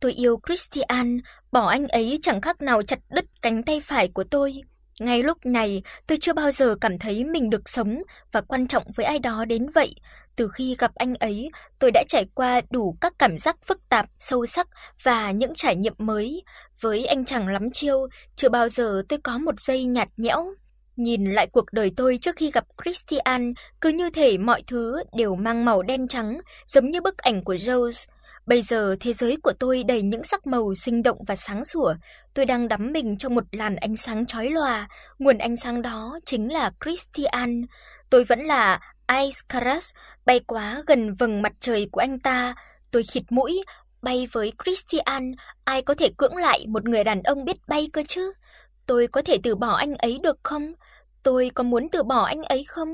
Tôi yêu Christian, bỏ anh ấy chẳng khác nào chặt đứt cánh tay phải của tôi. Ngay lúc này, tôi chưa bao giờ cảm thấy mình được sống và quan trọng với ai đó đến vậy. Từ khi gặp anh ấy, tôi đã trải qua đủ các cảm giác phức tạp, sâu sắc và những trải nghiệm mới. Với anh chàng lắm chiêu, chưa bao giờ tôi có một giây nhạt nhẽo. Nhìn lại cuộc đời tôi trước khi gặp Christian, cứ như thể mọi thứ đều mang màu đen trắng, giống như bức ảnh của Rose. Bây giờ thế giới của tôi đầy những sắc màu sinh động và sáng sủa, tôi đang đắm mình trong một làn ánh sáng chói lòa, nguồn ánh sáng đó chính là Christian. Tôi vẫn là Icarus, bay quá gần vầng mặt trời của anh ta, tôi khịt mũi, bay với Christian, ai có thể cưỡng lại một người đàn ông biết bay cơ chứ? Tôi có thể từ bỏ anh ấy được không? Tôi có muốn từ bỏ anh ấy không?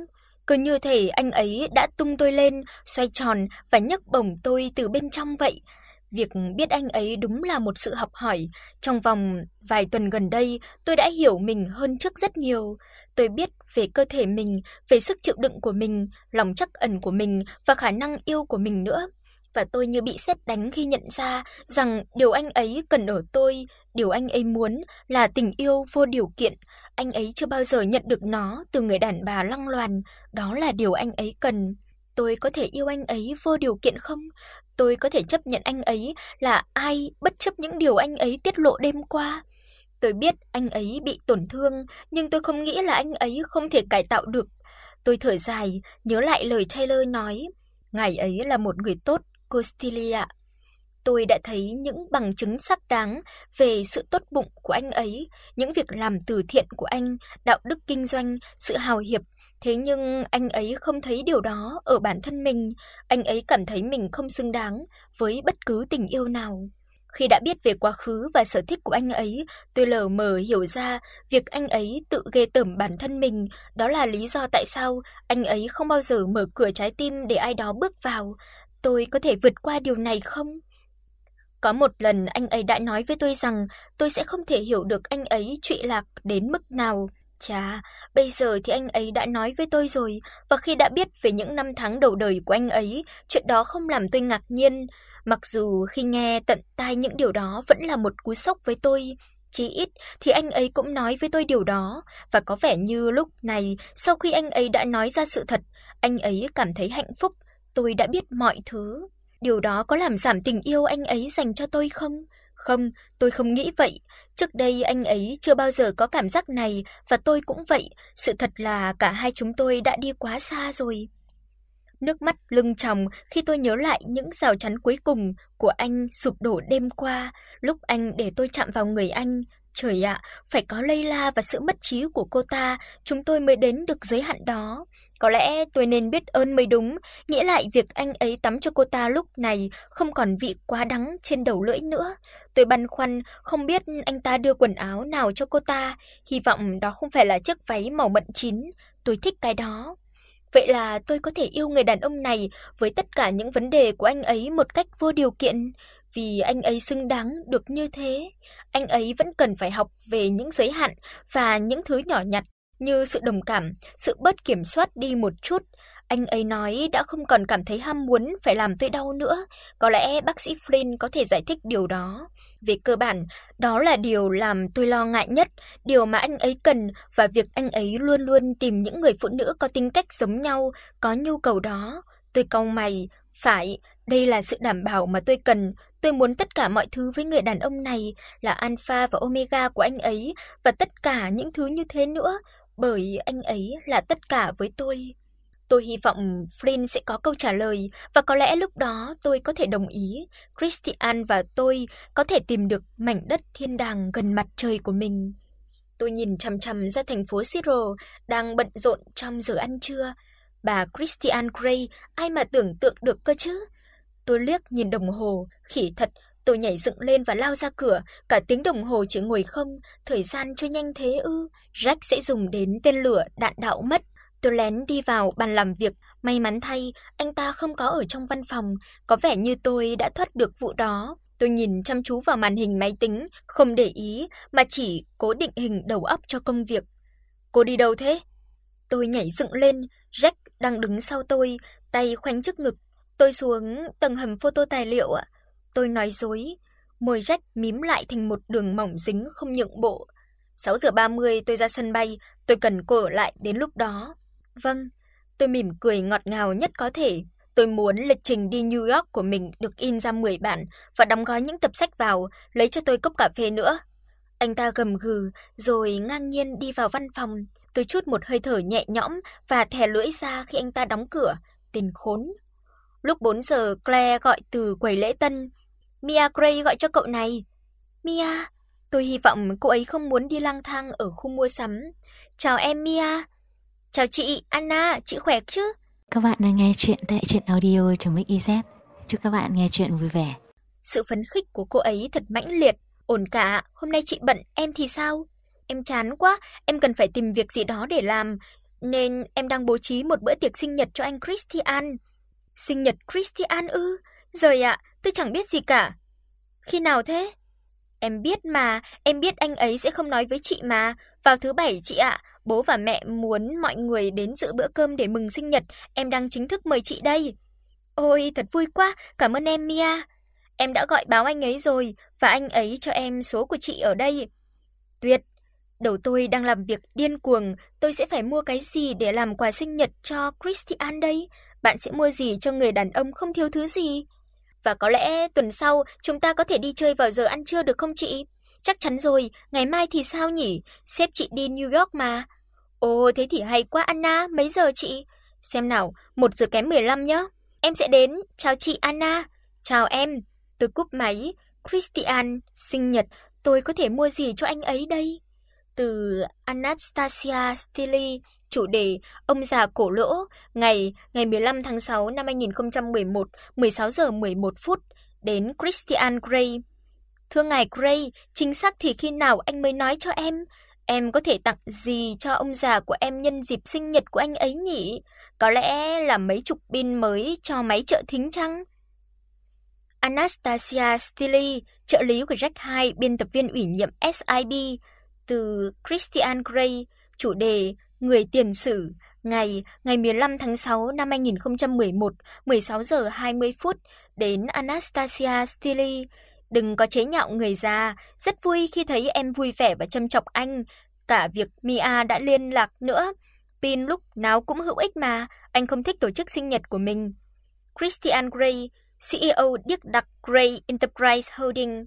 Cứ như thể anh ấy đã tung tôi lên, xoay tròn và nhấc bổng tôi từ bên trong vậy. Việc biết anh ấy đúng là một sự học hỏi, trong vòng vài tuần gần đây, tôi đã hiểu mình hơn trước rất nhiều. Tôi biết về cơ thể mình, về sức chịu đựng của mình, lòng trắc ẩn của mình và khả năng yêu của mình nữa. Và tôi như bị sét đánh khi nhận ra rằng điều anh ấy cần ở tôi, điều anh ấy muốn là tình yêu vô điều kiện. Anh ấy chưa bao giờ nhận được nó từ người đàn bà lăng loàn, đó là điều anh ấy cần. Tôi có thể yêu anh ấy vô điều kiện không? Tôi có thể chấp nhận anh ấy là ai bất chấp những điều anh ấy tiết lộ đêm qua. Tôi biết anh ấy bị tổn thương, nhưng tôi không nghĩ là anh ấy không thể cải tạo được. Tôi thở dài, nhớ lại lời Taylor nói, ngài ấy là một người tốt, Costilia. Tôi đã thấy những bằng chứng xác đáng về sự tốt bụng của anh ấy, những việc làm từ thiện của anh, đạo đức kinh doanh, sự hào hiệp Thế nhưng anh ấy không thấy điều đó ở bản thân mình, anh ấy cảm thấy mình không xứng đáng với bất cứ tình yêu nào. Khi đã biết về quá khứ và sở thích của anh ấy, tôi lờ mờ hiểu ra việc anh ấy tự ghê tởm bản thân mình, đó là lý do tại sao anh ấy không bao giờ mở cửa trái tim để ai đó bước vào. Tôi có thể vượt qua điều này không? Có một lần anh ấy đã nói với tôi rằng tôi sẽ không thể hiểu được anh ấy trụy lạc đến mức nào. Chà, bây giờ thì anh ấy đã nói với tôi rồi, và khi đã biết về những năm tháng đầu đời của anh ấy, chuyện đó không làm tôi ngạc nhiên, mặc dù khi nghe tận tai những điều đó vẫn là một cú sốc với tôi. Chí ít thì anh ấy cũng nói với tôi điều đó, và có vẻ như lúc này, sau khi anh ấy đã nói ra sự thật, anh ấy cảm thấy hạnh phúc, tôi đã biết mọi thứ. Điều đó có làm giảm tình yêu anh ấy dành cho tôi không? Không, tôi không nghĩ vậy. Trước đây anh ấy chưa bao giờ có cảm giác này và tôi cũng vậy, sự thật là cả hai chúng tôi đã đi quá xa rồi. Nước mắt lưng tròng khi tôi nhớ lại những rào chắn cuối cùng của anh sụp đổ đêm qua, lúc anh để tôi chạm vào người anh. Trời ạ, phải có Layla và sự mất trí của cô ta, chúng tôi mới đến được giới hạn đó. Có lẽ tôi nên biết ơn mới đúng, nghĩa lại việc anh ấy tắm cho cô ta lúc này không còn vị quá đắng trên đầu lưỡi nữa. Tôi băn khoăn không biết anh ta đưa quần áo nào cho cô ta, hy vọng đó không phải là chiếc váy màu mận chín, tôi thích cái đó. Vậy là tôi có thể yêu người đàn ông này với tất cả những vấn đề của anh ấy một cách vô điều kiện, vì anh ấy xứng đáng được như thế. Anh ấy vẫn cần phải học về những giới hạn và những thứ nhỏ nhặt như sự đồng cảm, sự bớt kiểm soát đi một chút. Anh ấy nói đã không còn cảm thấy ham muốn phải làm tôi đau nữa, có lẽ bác sĩ Flynn có thể giải thích điều đó. Về cơ bản, đó là điều làm tôi lo ngại nhất, điều mà anh ấy cần và việc anh ấy luôn luôn tìm những người phụ nữ có tính cách giống nhau, có nhu cầu đó. Tôi cau mày, phải, đây là sự đảm bảo mà tôi cần, tôi muốn tất cả mọi thứ với người đàn ông này là alpha và omega của anh ấy và tất cả những thứ như thế nữa, bởi anh ấy là tất cả với tôi. Tôi hy vọng Flynn sẽ có câu trả lời và có lẽ lúc đó tôi có thể đồng ý, Christian và tôi có thể tìm được mảnh đất thiên đàng gần mặt trời của mình. Tôi nhìn chằm chằm ra thành phố Siro đang bận rộn trong giờ ăn trưa. Bà Christian Grey, ai mà tưởng tượng được cơ chứ? Tôi liếc nhìn đồng hồ, khỉ thật, tôi nhảy dựng lên và lao ra cửa, cả tiếng đồng hồ chỉ ngồi không, thời gian trôi nhanh thế ư? Jack sẽ dùng đến tên lửa đạn đạo mất. Tôi lén đi vào bàn làm việc, may mắn thay, anh ta không có ở trong văn phòng, có vẻ như tôi đã thoát được vụ đó. Tôi nhìn chăm chú vào màn hình máy tính, không để ý mà chỉ cố định hình đầu óc cho công việc. Cô đi đâu thế? Tôi nhảy dựng lên, Jack đang đứng sau tôi, tay khoanh trước ngực. Tôi xuống tầng hầm photo tài liệu ạ. Tôi nói dối. môi rách mím lại thành một đường mỏng dính không nhượng bộ. 6 giờ 30 tôi ra sân bay, tôi cần cô ở lại đến lúc đó. Vâng, tôi mỉm cười ngọt ngào nhất có thể. Tôi muốn lịch trình đi New York của mình được in ra 10 bản và đóng gói những tập sách vào, lấy cho tôi cốc cà phê nữa. Anh ta gầm gừ rồi ngang nhiên đi vào văn phòng. Tôi chút một hơi thở nhẹ nhõm và thè lưỡi ra khi anh ta đóng cửa. Tên khốn. Lúc 4 giờ Claire gọi từ quầy lễ tân. Mia Gray gọi cho cậu này. Mia, tôi hy vọng cô ấy không muốn đi lang thang ở khu mua sắm. Chào em Mia. Chào chị Anna, chị khỏe chứ? Các bạn đang nghe chuyện tại truyện audio.mix.iz. Chúc các bạn nghe chuyện vui vẻ. Sự phấn khích của cô ấy thật mãnh liệt. Ổn cả, hôm nay chị bận, em thì sao? Em chán quá, em cần phải tìm việc gì đó để làm, nên em đang bố trí một bữa tiệc sinh nhật cho anh Christian. Sinh nhật Christian ư? Rồi ạ, tôi chẳng biết gì cả. Khi nào thế? Em biết mà, em biết anh ấy sẽ không nói với chị mà, vào thứ bảy chị ạ, bố và mẹ muốn mọi người đến dự bữa cơm để mừng sinh nhật, em đang chính thức mời chị đây. Ôi, thật vui quá, cảm ơn em Mia. Em đã gọi báo anh ấy rồi và anh ấy cho em số của chị ở đây. Tuyệt. Đầu tôi đang làm việc điên cuồng, tôi sẽ phải mua cái gì để làm quà sinh nhật cho Christian đây? Bạn sẽ mua gì cho người đàn ông không thiếu thứ gì? Và có lẽ tuần sau chúng ta có thể đi chơi vào giờ ăn trưa được không chị? Chắc chắn rồi, ngày mai thì sao nhỉ? Sếp chị đi New York mà. Ồ thế thì hay quá Anna, mấy giờ chị? Xem nào, 1 giờ kém 15 nhá. Em sẽ đến. Chào chị Anna. Chào em. Tôi cúp máy. Christian, sinh nhật, tôi có thể mua gì cho anh ấy đây? Từ Anastasia Stili, chủ đề Ông già cổ lỗ, ngày ngày 15 tháng 6 năm 2011, 16 giờ 11 phút đến Christian Grey. Thưa ngài Gray, chính xác thì khi nào anh mới nói cho em? Em có thể tặng gì cho ông già của em nhân dịp sinh nhật của anh ấy nhỉ? Có lẽ là mấy chục pin mới cho máy trợ thính chăng? Anastasia Stili, trợ lý của Jack Hai, biên tập viên ủy nhiệm SIB, từ Christian Grey, chủ đề Người tiền sử, ngày ngày 15 tháng 6 năm 2011, 16 giờ 20 phút đến Anastasia Stili, đừng có chế nhạo người già, rất vui khi thấy em vui vẻ và chăm chọc anh, cả việc Mia đã liên lạc nữa. Pin lúc nào cũng hữu ích mà, anh không thích tổ chức sinh nhật của mình. Christian Grey, CEO Điếc Đặc Grey Enterprise Holding,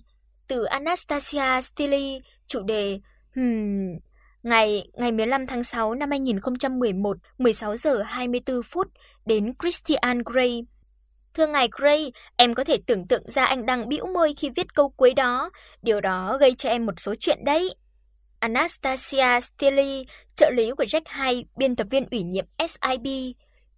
từ Anastasia Stili, chủ đề Hmm, ngày ngày 15 tháng 6 năm 2011, 16 giờ 24 phút đến Christian Grey. Thưa ngài Gray, em có thể tưởng tượng ra anh đang bĩu môi khi viết câu cuối đó, điều đó gây cho em một số chuyện đấy. Anastasia Steely, trợ lý của Jack Hay, biên tập viên ủy nhiệm SIB,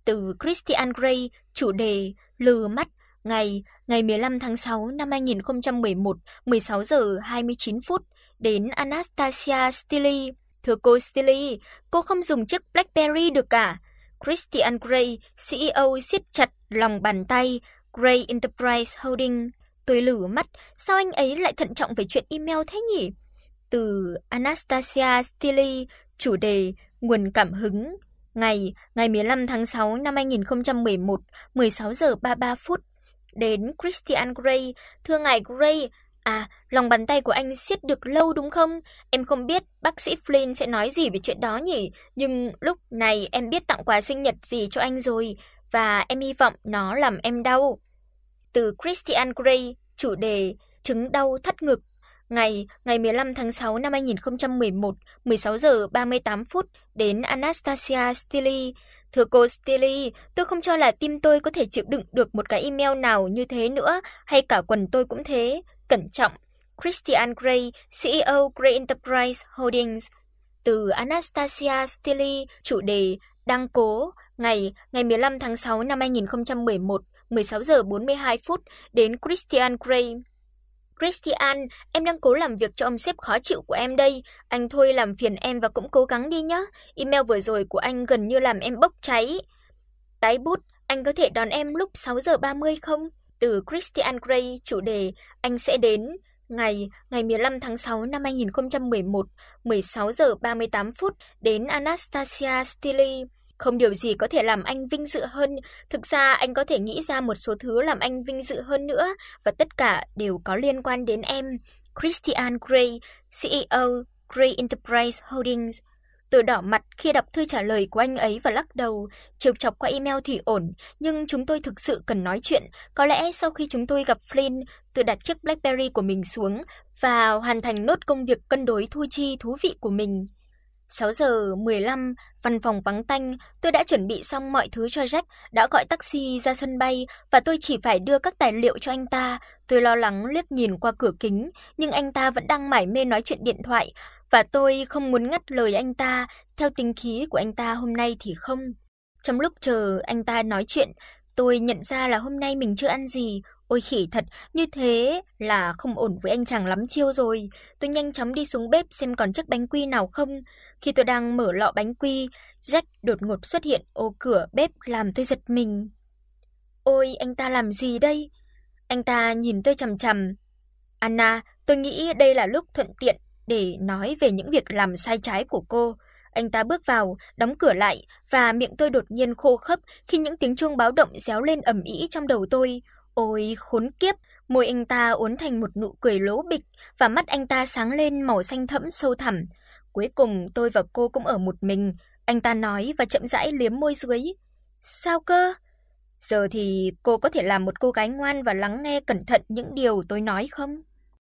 từ Christian Grey, chủ đề Lừa mắt, ngày ngày 15 tháng 6 năm 2011, 16 giờ 29 phút đến Anastasia Stili. Thưa cô Stili, cô không dùng chiếc BlackBerry được cả. Christian Grey, CEO siết chặt lòng bàn tay, Grey Enterprise Holding. Tôi lử mắt, sao anh ấy lại thận trọng về chuyện email thế nhỉ? Từ Anastasia Stili, chủ đề Nguồn cảm hứng, ngày ngày 15 tháng 6 năm 2011, 16 giờ 33 phút. Đến Christian Grey, thưa ngài Grey, À, lòng bàn tay của anh siết được lâu đúng không? Em không biết bác sĩ Flynn sẽ nói gì về chuyện đó nhỉ, nhưng lúc này em biết tặng quà sinh nhật gì cho anh rồi và em hy vọng nó làm em đau. Từ Christian Grey, chủ đề chứng đau thắt ngực, ngày ngày 15 tháng 6 năm 2011, 16 giờ 38 phút đến Anastasia Stili. Thưa cô Stili, tôi không cho là tim tôi có thể chịu đựng được một cái email nào như thế nữa, hay cả quần tôi cũng thế. Cẩn trọng, Christian Grey, CEO Grey Enterprise Holdings, từ Anastasia Stili, chủ đề Đăng cố, ngày ngày 15 tháng 6 năm 2011, 16 giờ 42 phút đến Christian Grey. Christian, em đang cố làm việc cho ông sếp khó chịu của em đây, anh thôi làm phiền em và cũng cố gắng đi nhé. Email vừa rồi của anh gần như làm em bốc cháy. Tái bút, anh có thể đón em lúc 6 giờ 30 không? Từ Christian Grey, chủ đề Anh sẽ đến, ngày ngày 15 tháng 6 năm 2011, 16 giờ 38 phút đến Anastasia Stili. Không điều gì có thể làm anh vinh dự hơn, thực ra anh có thể nghĩ ra một số thứ làm anh vinh dự hơn nữa và tất cả đều có liên quan đến em. Christian Grey, CEO Grey Enterprise Holdings. Tôi đỏ mặt khi đọc thư trả lời của anh ấy và lắc đầu, trêu chọc qua email thì ổn, nhưng chúng tôi thực sự cần nói chuyện, có lẽ sau khi chúng tôi gặp Flynn, tôi đặt chiếc BlackBerry của mình xuống và hoàn thành nốt công việc cân đối thu chi thú vị của mình. 6 giờ 15, văn phòng vắng tanh, tôi đã chuẩn bị xong mọi thứ cho Jack, đã gọi taxi ra sân bay và tôi chỉ phải đưa các tài liệu cho anh ta. Tôi lo lắng liếc nhìn qua cửa kính, nhưng anh ta vẫn đang mải mê nói chuyện điện thoại và tôi không muốn ngắt lời anh ta, theo tính khí của anh ta hôm nay thì không. Trong lúc chờ anh ta nói chuyện, tôi nhận ra là hôm nay mình chưa ăn gì, Ôi khỉ thật, như thế là không ổn với anh chàng lắm chiêu rồi. Tôi nhanh chóng đi xuống bếp xem còn chiếc bánh quy nào không. Khi tôi đang mở lọ bánh quy, Jack đột ngột xuất hiện ô cửa bếp làm tôi giật mình. Ôi, anh ta làm gì đây? Anh ta nhìn tôi chằm chằm. Anna, tôi nghĩ đây là lúc thuận tiện để nói về những việc làm sai trái của cô. Anh ta bước vào, đóng cửa lại và miệng tôi đột nhiên khô khốc khi những tiếng chuông báo động réo lên ầm ĩ trong đầu tôi. Ôi khốn kiếp, môi anh ta uốn thành một nụ cười lố bịch và mắt anh ta sáng lên màu xanh thẫm sâu thẳm. Cuối cùng tôi và cô cũng ở một mình, anh ta nói và chậm rãi liếm môi dưới. Sao cơ? Giờ thì cô có thể làm một cô gái ngoan và lắng nghe cẩn thận những điều tôi nói không?